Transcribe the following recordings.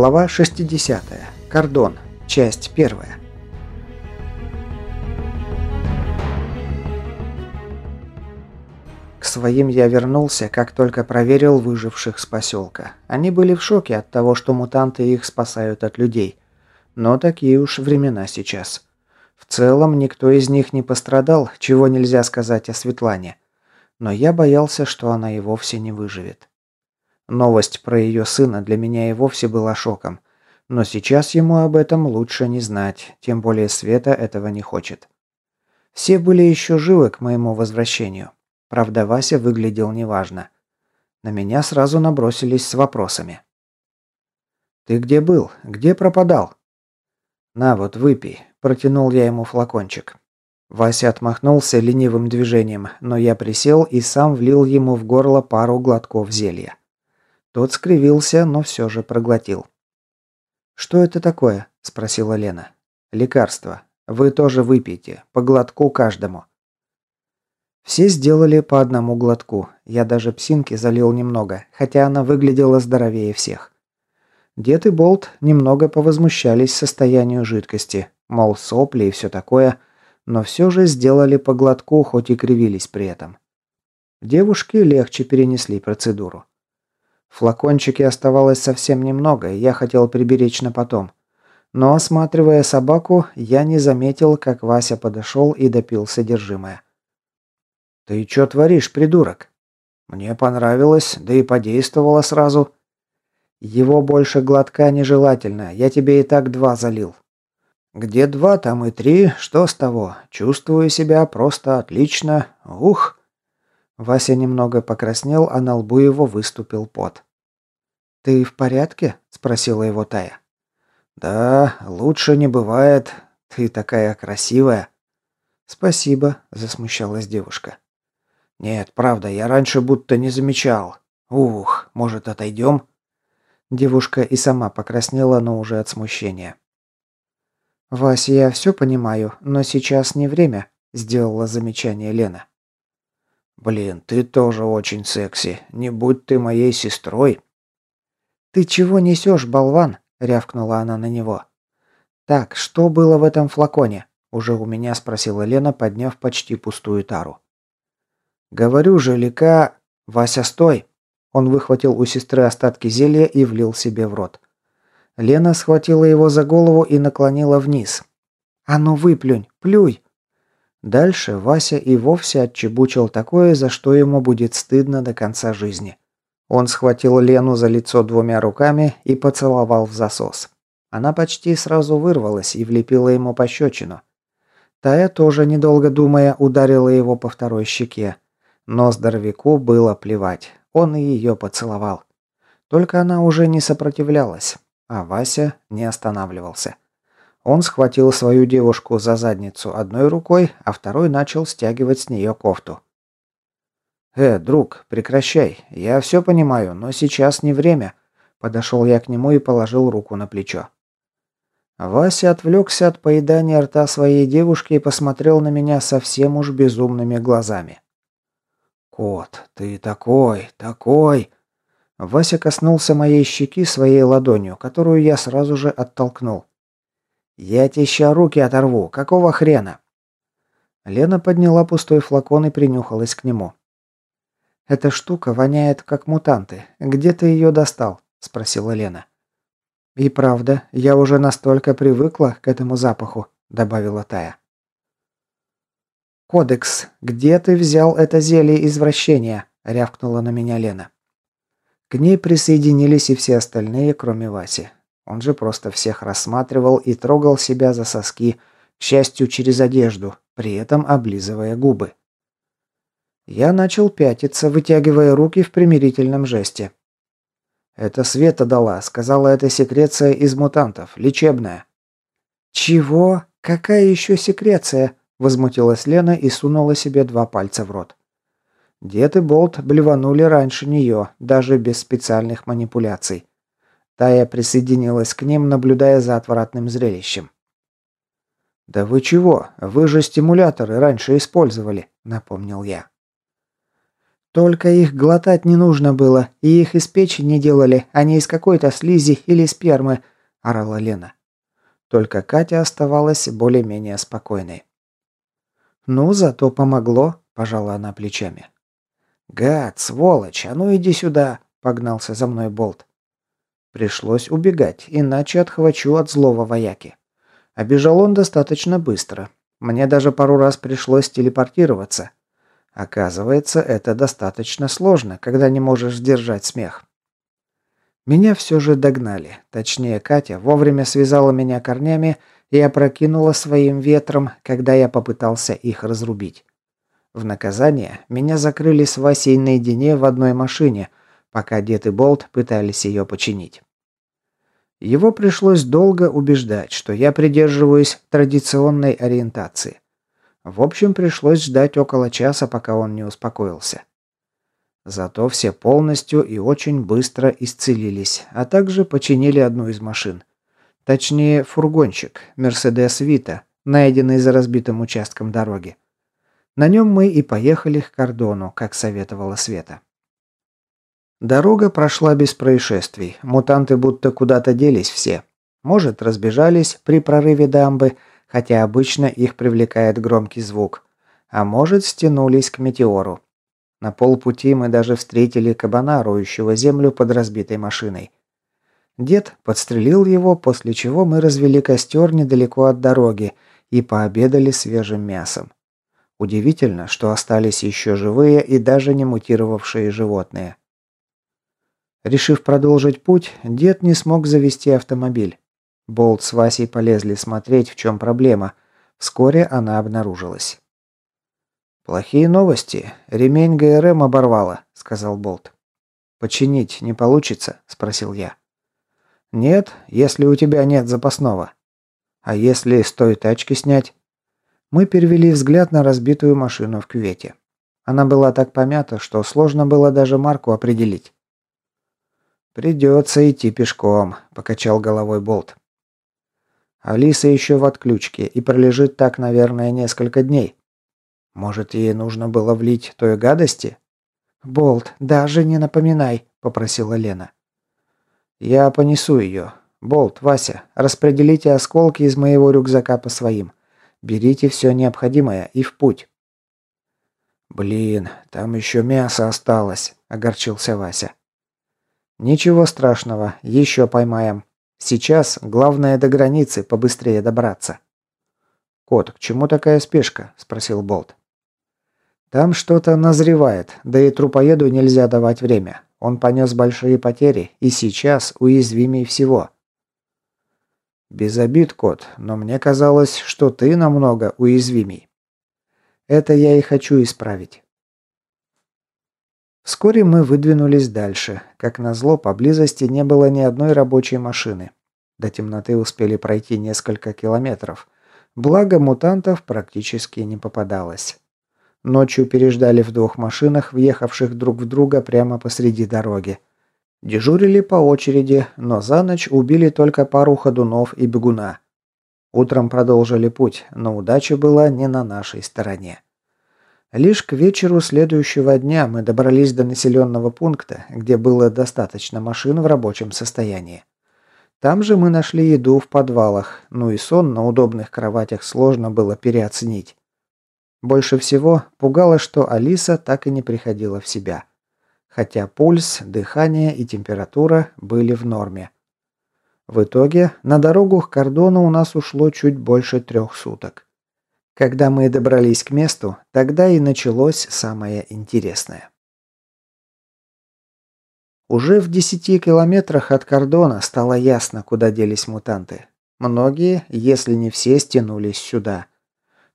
Глава 60. Кордон. Часть 1. К своим я вернулся, как только проверил выживших с поселка. Они были в шоке от того, что мутанты их спасают от людей. Но такие уж времена сейчас. В целом, никто из них не пострадал, чего нельзя сказать о Светлане. Но я боялся, что она и вовсе не выживет. Новость про ее сына для меня и вовсе была шоком. Но сейчас ему об этом лучше не знать, тем более Света этого не хочет. Все были еще живы к моему возвращению. Правда, Вася выглядел неважно. На меня сразу набросились с вопросами. «Ты где был? Где пропадал?» «На вот, выпей», – протянул я ему флакончик. Вася отмахнулся ленивым движением, но я присел и сам влил ему в горло пару глотков зелья. Тот скривился, но все же проглотил. «Что это такое?» – спросила Лена. «Лекарство. Вы тоже выпейте. По глотку каждому». Все сделали по одному глотку. Я даже псинки залил немного, хотя она выглядела здоровее всех. Дед и Болт немного повозмущались состоянию жидкости, мол, сопли и все такое, но все же сделали по глотку, хоть и кривились при этом. Девушки легче перенесли процедуру. В флакончике оставалось совсем немного, и я хотел приберечь на потом. Но, осматривая собаку, я не заметил, как Вася подошел и допил содержимое. «Ты что творишь, придурок?» «Мне понравилось, да и подействовало сразу». «Его больше глотка нежелательно, я тебе и так два залил». «Где два, там и три, что с того? Чувствую себя просто отлично. Ух!» Вася немного покраснел, а на лбу его выступил пот. «Ты в порядке?» – спросила его Тая. «Да, лучше не бывает. Ты такая красивая». «Спасибо», – засмущалась девушка. «Нет, правда, я раньше будто не замечал. Ух, может, отойдем?» Девушка и сама покраснела, но уже от смущения. «Вася, я все понимаю, но сейчас не время», – сделала замечание Лена. «Блин, ты тоже очень секси. Не будь ты моей сестрой». «Ты чего несешь, болван?» – рявкнула она на него. «Так, что было в этом флаконе?» – уже у меня спросила Лена, подняв почти пустую тару. «Говорю же, Лика... Вася, стой!» Он выхватил у сестры остатки зелья и влил себе в рот. Лена схватила его за голову и наклонила вниз. «А ну выплюнь! Плюй!» Дальше Вася и вовсе отчебучил такое, за что ему будет стыдно до конца жизни. Он схватил Лену за лицо двумя руками и поцеловал в засос. Она почти сразу вырвалась и влепила ему пощечину. Тая тоже, недолго думая, ударила его по второй щеке. Но здоровяку было плевать. Он и ее поцеловал. Только она уже не сопротивлялась, а Вася не останавливался. Он схватил свою девушку за задницу одной рукой, а второй начал стягивать с нее кофту. «Э, друг, прекращай. Я все понимаю, но сейчас не время». Подошел я к нему и положил руку на плечо. Вася отвлекся от поедания рта своей девушки и посмотрел на меня совсем уж безумными глазами. «Кот, ты такой, такой!» Вася коснулся моей щеки своей ладонью, которую я сразу же оттолкнул. «Я тебе ща руки оторву. Какого хрена?» Лена подняла пустой флакон и принюхалась к нему. «Эта штука воняет, как мутанты. Где ты ее достал?» – спросила Лена. «И правда, я уже настолько привыкла к этому запаху», – добавила Тая. «Кодекс, где ты взял это зелье извращения?» – рявкнула на меня Лена. К ней присоединились и все остальные, кроме Васи. Он же просто всех рассматривал и трогал себя за соски, к счастью, через одежду, при этом облизывая губы. Я начал пятиться, вытягивая руки в примирительном жесте. «Это Света дала, сказала, это секреция из мутантов, лечебная». «Чего? Какая еще секреция?» – возмутилась Лена и сунула себе два пальца в рот. Дед и Болт блеванули раньше нее, даже без специальных манипуляций. Тая присоединилась к ним, наблюдая за отвратным зрелищем. «Да вы чего? Вы же стимуляторы раньше использовали», — напомнил я. Только их глотать не нужно было, и их из печи не делали, а не из какой-то слизи или спермы», – орала Лена. Только Катя оставалась более-менее спокойной. «Ну, зато помогло», – пожала она плечами. «Гад, сволочь, а ну иди сюда!» – погнался за мной Болт. Пришлось убегать, иначе отхвачу от злого вояки. Обежал он достаточно быстро. Мне даже пару раз пришлось телепортироваться. Оказывается, это достаточно сложно, когда не можешь сдержать смех. Меня все же догнали. Точнее, Катя вовремя связала меня корнями и опрокинула своим ветром, когда я попытался их разрубить. В наказание меня закрыли с Васей наедине в одной машине, пока Дед и Болт пытались ее починить. Его пришлось долго убеждать, что я придерживаюсь традиционной ориентации. В общем, пришлось ждать около часа, пока он не успокоился. Зато все полностью и очень быстро исцелились, а также починили одну из машин. Точнее, фургончик, Мерседес Вита, найденный за разбитым участком дороги. На нем мы и поехали к кордону, как советовала Света. Дорога прошла без происшествий. Мутанты будто куда-то делись все. Может, разбежались при прорыве дамбы, хотя обычно их привлекает громкий звук. А может, стянулись к метеору. На полпути мы даже встретили кабана, роющего землю под разбитой машиной. Дед подстрелил его, после чего мы развели костер недалеко от дороги и пообедали свежим мясом. Удивительно, что остались еще живые и даже не мутировавшие животные. Решив продолжить путь, дед не смог завести автомобиль. Болт с Васей полезли смотреть, в чем проблема. Вскоре она обнаружилась. «Плохие новости. Ремень ГРМ оборвало», — сказал Болт. «Починить не получится?» — спросил я. «Нет, если у тебя нет запасного». «А если с той тачки снять?» Мы перевели взгляд на разбитую машину в кювете. Она была так помята, что сложно было даже марку определить. «Придется идти пешком», – покачал головой Болт. «Алиса еще в отключке и пролежит так, наверное, несколько дней. Может, ей нужно было влить той гадости?» «Болт, даже не напоминай», – попросила Лена. «Я понесу ее. Болт, Вася, распределите осколки из моего рюкзака по своим. Берите все необходимое и в путь». «Блин, там еще мясо осталось», – огорчился Вася. «Ничего страшного, еще поймаем. Сейчас главное до границы побыстрее добраться». «Кот, к чему такая спешка?» – спросил Болт. «Там что-то назревает, да и трупоеду нельзя давать время. Он понес большие потери и сейчас уязвимей всего». «Без обид, кот, но мне казалось, что ты намного уязвимей». «Это я и хочу исправить. Вскоре мы выдвинулись дальше. Как назло, поблизости не было ни одной рабочей машины. До темноты успели пройти несколько километров. Благо, мутантов практически не попадалось. Ночью переждали в двух машинах, въехавших друг в друга прямо посреди дороги. Дежурили по очереди, но за ночь убили только пару ходунов и бегуна. Утром продолжили путь, но удача была не на нашей стороне. Лишь к вечеру следующего дня мы добрались до населенного пункта, где было достаточно машин в рабочем состоянии. Там же мы нашли еду в подвалах, ну и сон на удобных кроватях сложно было переоценить. Больше всего пугало, что Алиса так и не приходила в себя. Хотя пульс, дыхание и температура были в норме. В итоге на дорогу к кордону у нас ушло чуть больше трех суток. Когда мы добрались к месту, тогда и началось самое интересное. Уже в десяти километрах от кордона стало ясно, куда делись мутанты. Многие, если не все, стянулись сюда.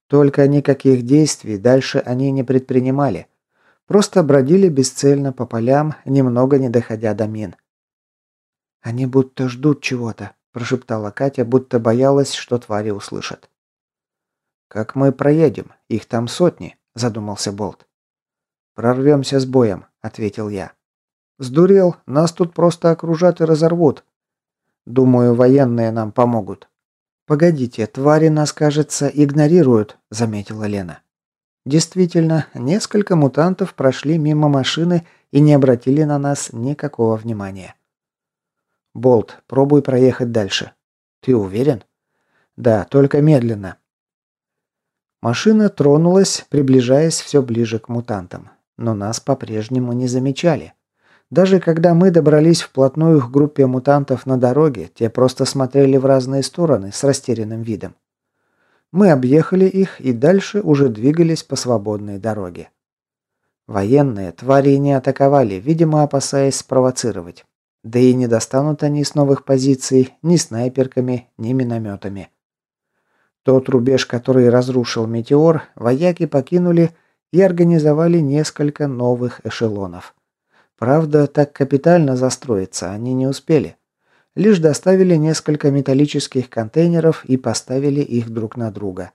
Только никаких действий дальше они не предпринимали. Просто бродили бесцельно по полям, немного не доходя до мин. «Они будто ждут чего-то», – прошептала Катя, будто боялась, что твари услышат. «Как мы проедем? Их там сотни», – задумался Болт. «Прорвемся с боем», – ответил я. «Сдурел, нас тут просто окружат и разорвут. Думаю, военные нам помогут». «Погодите, твари нас, кажется, игнорируют», – заметила Лена. Действительно, несколько мутантов прошли мимо машины и не обратили на нас никакого внимания. «Болт, пробуй проехать дальше». «Ты уверен?» «Да, только медленно». Машина тронулась, приближаясь все ближе к мутантам, но нас по-прежнему не замечали. Даже когда мы добрались вплотную к группе мутантов на дороге, те просто смотрели в разные стороны с растерянным видом. Мы объехали их и дальше уже двигались по свободной дороге. Военные твари не атаковали, видимо, опасаясь спровоцировать. Да и не достанут они с новых позиций ни снайперками, ни минометами. Тот рубеж, который разрушил метеор, вояки покинули и организовали несколько новых эшелонов. Правда, так капитально застроиться они не успели. Лишь доставили несколько металлических контейнеров и поставили их друг на друга.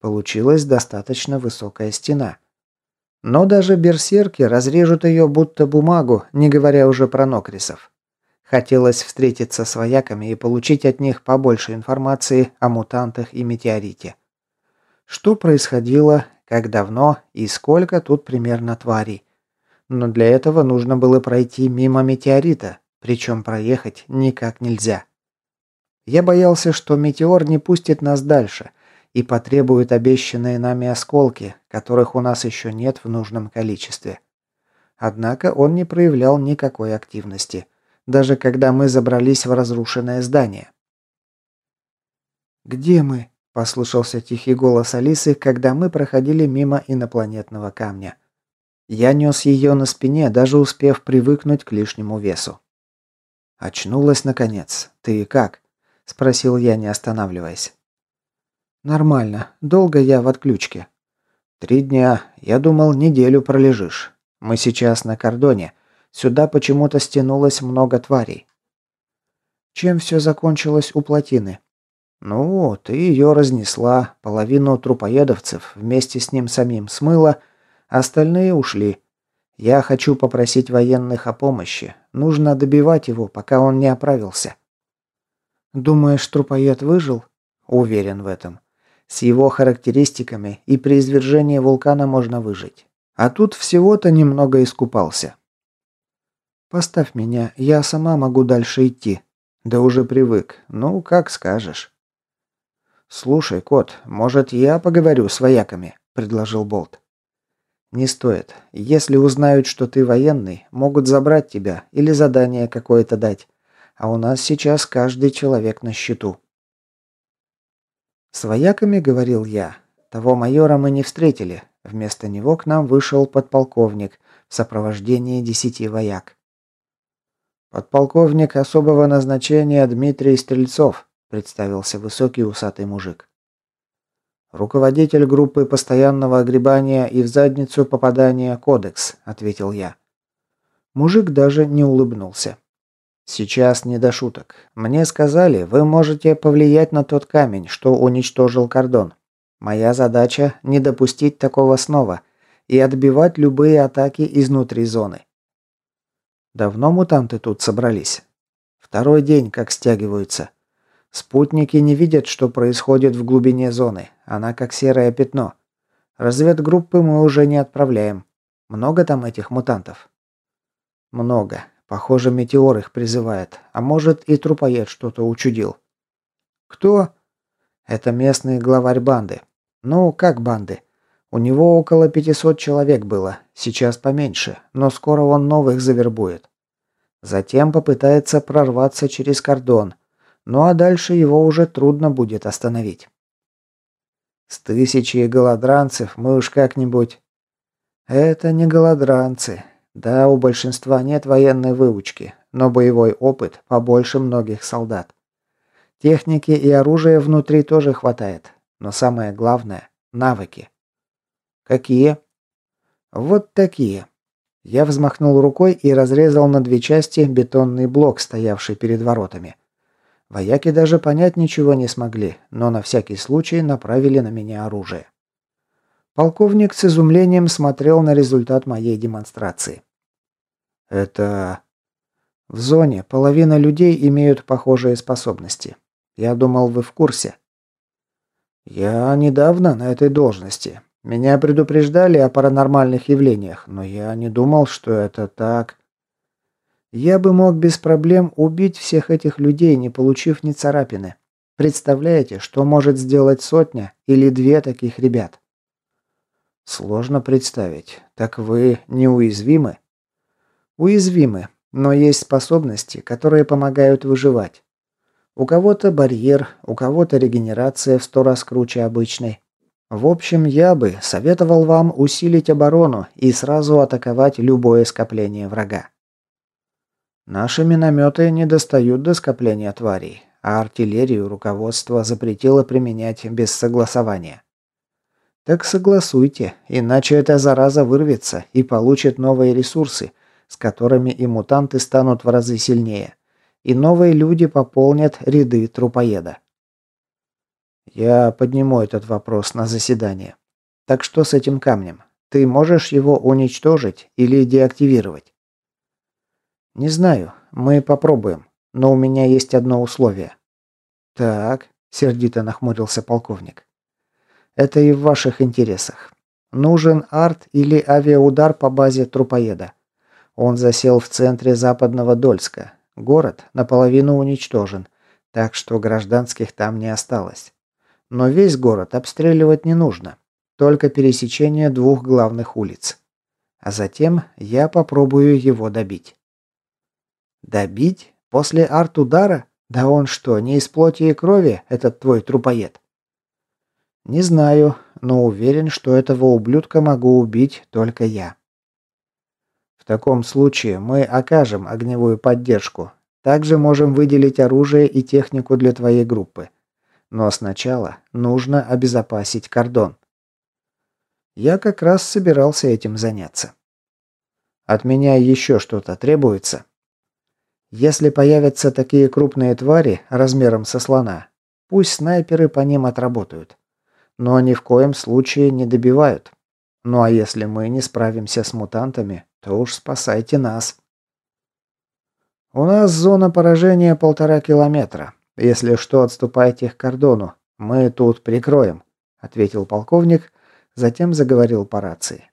Получилась достаточно высокая стена. Но даже берсерки разрежут ее будто бумагу, не говоря уже про нокрисов. Хотелось встретиться с вояками и получить от них побольше информации о мутантах и метеорите. Что происходило, как давно и сколько тут примерно тварей. Но для этого нужно было пройти мимо метеорита, причем проехать никак нельзя. Я боялся, что метеор не пустит нас дальше и потребует обещанные нами осколки, которых у нас еще нет в нужном количестве. Однако он не проявлял никакой активности – даже когда мы забрались в разрушенное здание. «Где мы?» – послышался тихий голос Алисы, когда мы проходили мимо инопланетного камня. Я нес ее на спине, даже успев привыкнуть к лишнему весу. «Очнулась, наконец. Ты как?» – спросил я, не останавливаясь. «Нормально. Долго я в отключке». «Три дня. Я думал, неделю пролежишь. Мы сейчас на кордоне. Сюда почему-то стянулось много тварей. Чем все закончилось у плотины? Ну, ты ее разнесла, половину трупоедовцев вместе с ним самим смыла, остальные ушли. Я хочу попросить военных о помощи. Нужно добивать его, пока он не оправился. Думаешь, трупоед выжил? Уверен в этом. С его характеристиками и при извержении вулкана можно выжить. А тут всего-то немного искупался. «Поставь меня, я сама могу дальше идти». «Да уже привык. Ну, как скажешь». «Слушай, кот, может, я поговорю с вояками?» – предложил Болт. «Не стоит. Если узнают, что ты военный, могут забрать тебя или задание какое-то дать. А у нас сейчас каждый человек на счету». «С вояками, — говорил я, — того майора мы не встретили. Вместо него к нам вышел подполковник в сопровождении десяти вояк. «Подполковник особого назначения Дмитрий Стрельцов», представился высокий усатый мужик. «Руководитель группы постоянного огребания и в задницу попадания «Кодекс», — ответил я. Мужик даже не улыбнулся. «Сейчас не до шуток. Мне сказали, вы можете повлиять на тот камень, что уничтожил кордон. Моя задача — не допустить такого снова и отбивать любые атаки изнутри зоны. Давно мутанты тут собрались? Второй день, как стягиваются. Спутники не видят, что происходит в глубине зоны. Она как серое пятно. Разведгруппы мы уже не отправляем. Много там этих мутантов? Много. Похоже, метеор их призывает. А может и трупоед что-то учудил. Кто? Это местный главарь банды. Ну, как банды? У него около 500 человек было, сейчас поменьше, но скоро он новых завербует. Затем попытается прорваться через кордон, ну а дальше его уже трудно будет остановить. С тысячей голодранцев мы уж как-нибудь... Это не голодранцы. Да, у большинства нет военной выучки, но боевой опыт побольше многих солдат. Техники и оружия внутри тоже хватает, но самое главное – навыки. «Какие?» «Вот такие». Я взмахнул рукой и разрезал на две части бетонный блок, стоявший перед воротами. Вояки даже понять ничего не смогли, но на всякий случай направили на меня оружие. Полковник с изумлением смотрел на результат моей демонстрации. «Это...» «В зоне половина людей имеют похожие способности. Я думал, вы в курсе». «Я недавно на этой должности. Меня предупреждали о паранормальных явлениях, но я не думал, что это так. Я бы мог без проблем убить всех этих людей, не получив ни царапины. Представляете, что может сделать сотня или две таких ребят? Сложно представить. Так вы неуязвимы? Уязвимы, но есть способности, которые помогают выживать. У кого-то барьер, у кого-то регенерация в сто раз круче обычной. В общем, я бы советовал вам усилить оборону и сразу атаковать любое скопление врага. Наши минометы не достают до скопления тварей, а артиллерию руководство запретило применять без согласования. Так согласуйте, иначе эта зараза вырвется и получит новые ресурсы, с которыми и мутанты станут в разы сильнее, и новые люди пополнят ряды трупоеда. Я подниму этот вопрос на заседание. Так что с этим камнем? Ты можешь его уничтожить или деактивировать? Не знаю. Мы попробуем. Но у меня есть одно условие. Так, сердито нахмурился полковник. Это и в ваших интересах. Нужен арт или авиаудар по базе трупоеда. Он засел в центре западного Дольска. Город наполовину уничтожен, так что гражданских там не осталось. Но весь город обстреливать не нужно. Только пересечение двух главных улиц. А затем я попробую его добить. Добить? После арт-удара? Да он что, не из плоти и крови, этот твой трупоед? Не знаю, но уверен, что этого ублюдка могу убить только я. В таком случае мы окажем огневую поддержку. Также можем выделить оружие и технику для твоей группы. Но сначала нужно обезопасить кордон. Я как раз собирался этим заняться. От меня еще что-то требуется. Если появятся такие крупные твари размером со слона, пусть снайперы по ним отработают. Но ни в коем случае не добивают. Ну а если мы не справимся с мутантами, то уж спасайте нас. У нас зона поражения полтора километра. «Если что, отступайте к кордону. Мы тут прикроем», — ответил полковник, затем заговорил по рации.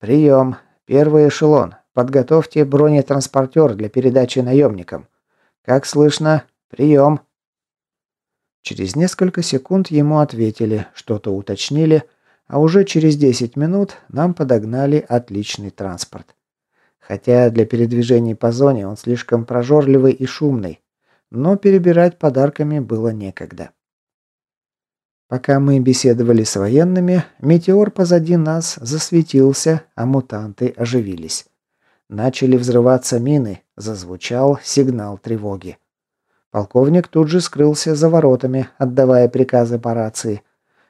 «Прием. Первый эшелон. Подготовьте бронетранспортер для передачи наемникам. Как слышно? Прием». Через несколько секунд ему ответили, что-то уточнили, а уже через 10 минут нам подогнали отличный транспорт. Хотя для передвижений по зоне он слишком прожорливый и шумный, но перебирать подарками было некогда. Пока мы беседовали с военными, метеор позади нас засветился, а мутанты оживились. Начали взрываться мины, зазвучал сигнал тревоги. Полковник тут же скрылся за воротами, отдавая приказы по рации.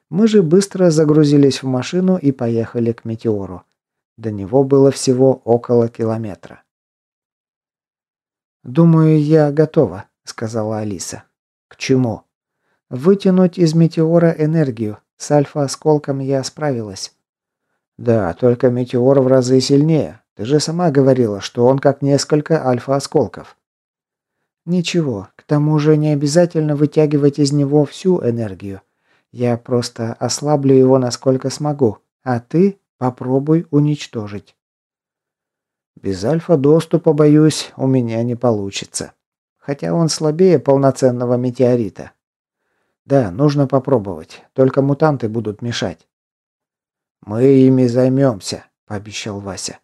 Мы же быстро загрузились в машину и поехали к метеору. До него было всего около километра. «Думаю, я готова», сказала Алиса. К чему? Вытянуть из метеора энергию. С альфа-осколком я справилась. Да, только метеор в разы сильнее. Ты же сама говорила, что он как несколько альфа-осколков. Ничего, к тому же не обязательно вытягивать из него всю энергию. Я просто ослаблю его насколько смогу, а ты попробуй уничтожить. Без альфа-доступа, боюсь, у меня не получится хотя он слабее полноценного метеорита. Да, нужно попробовать, только мутанты будут мешать. Мы ими займемся, пообещал Вася.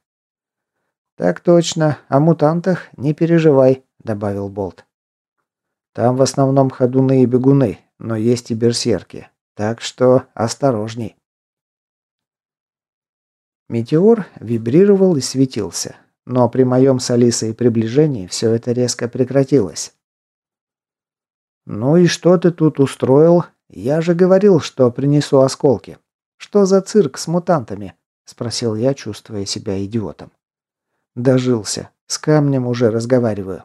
Так точно, о мутантах не переживай, добавил Болт. Там в основном ходуны и бегуны, но есть и берсерки, так что осторожней. Метеор вибрировал и светился. Но при моем с Алисой приближении все это резко прекратилось. «Ну и что ты тут устроил? Я же говорил, что принесу осколки. Что за цирк с мутантами?» – спросил я, чувствуя себя идиотом. Дожился. С камнем уже разговариваю.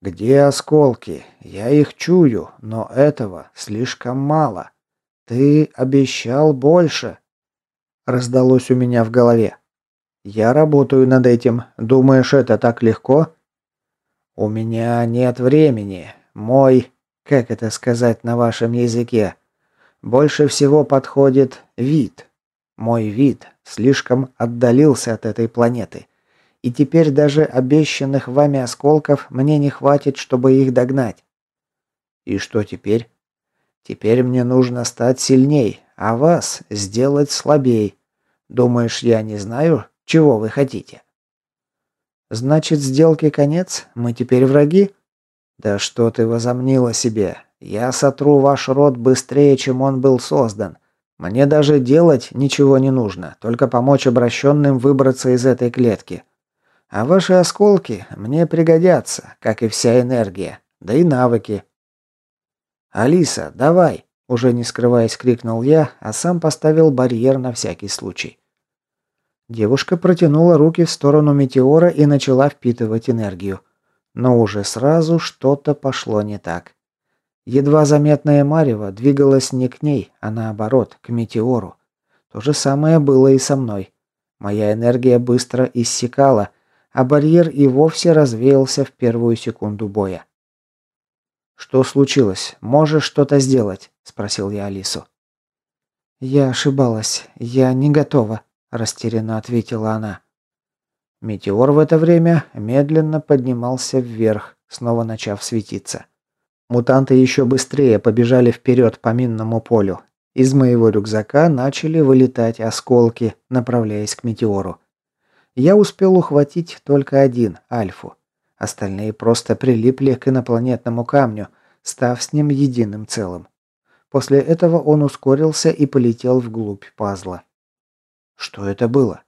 «Где осколки? Я их чую, но этого слишком мало. Ты обещал больше!» Раздалось у меня в голове. «Я работаю над этим. Думаешь, это так легко?» «У меня нет времени. Мой... Как это сказать на вашем языке? Больше всего подходит вид. Мой вид слишком отдалился от этой планеты. И теперь даже обещанных вами осколков мне не хватит, чтобы их догнать. И что теперь? Теперь мне нужно стать сильней, а вас сделать слабей. Думаешь, я не знаю, чего вы хотите? Значит, сделки конец? Мы теперь враги? Да что ты возомнила себе? Я сотру ваш род быстрее, чем он был создан. Мне даже делать ничего не нужно, только помочь обращенным выбраться из этой клетки. А ваши осколки мне пригодятся, как и вся энергия, да и навыки. «Алиса, давай!» – уже не скрываясь, крикнул я, а сам поставил барьер на всякий случай. Девушка протянула руки в сторону метеора и начала впитывать энергию. Но уже сразу что-то пошло не так. Едва заметная марево двигалась не к ней, а наоборот, к метеору. То же самое было и со мной. Моя энергия быстро иссякала, а барьер и вовсе развеялся в первую секунду боя. «Что случилось? Можешь что-то сделать?» – спросил я Алису. «Я ошибалась. Я не готова», – растерянно ответила она. Метеор в это время медленно поднимался вверх, снова начав светиться. Мутанты еще быстрее побежали вперед по минному полю. Из моего рюкзака начали вылетать осколки, направляясь к метеору. Я успел ухватить только один, Альфу. Остальные просто прилипли к инопланетному камню, став с ним единым целым. После этого он ускорился и полетел вглубь пазла. Что это было?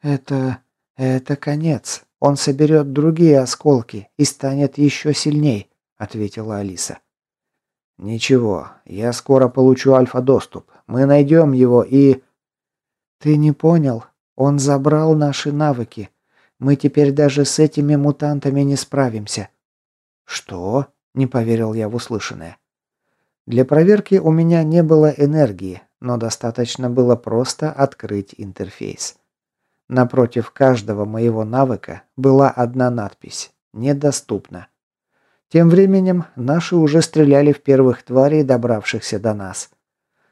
Это... это конец. Он соберет другие осколки и станет еще сильней ответила Алиса. Ничего, я скоро получу альфа-доступ. Мы найдем его и... Ты не понял? Он забрал наши навыки. Мы теперь даже с этими мутантами не справимся. Что? Не поверил я в услышанное. Для проверки у меня не было энергии, но достаточно было просто открыть интерфейс. Напротив каждого моего навыка была одна надпись «Недоступно». Тем временем наши уже стреляли в первых тварей, добравшихся до нас.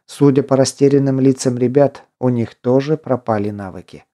Судя по растерянным лицам ребят, у них тоже пропали навыки.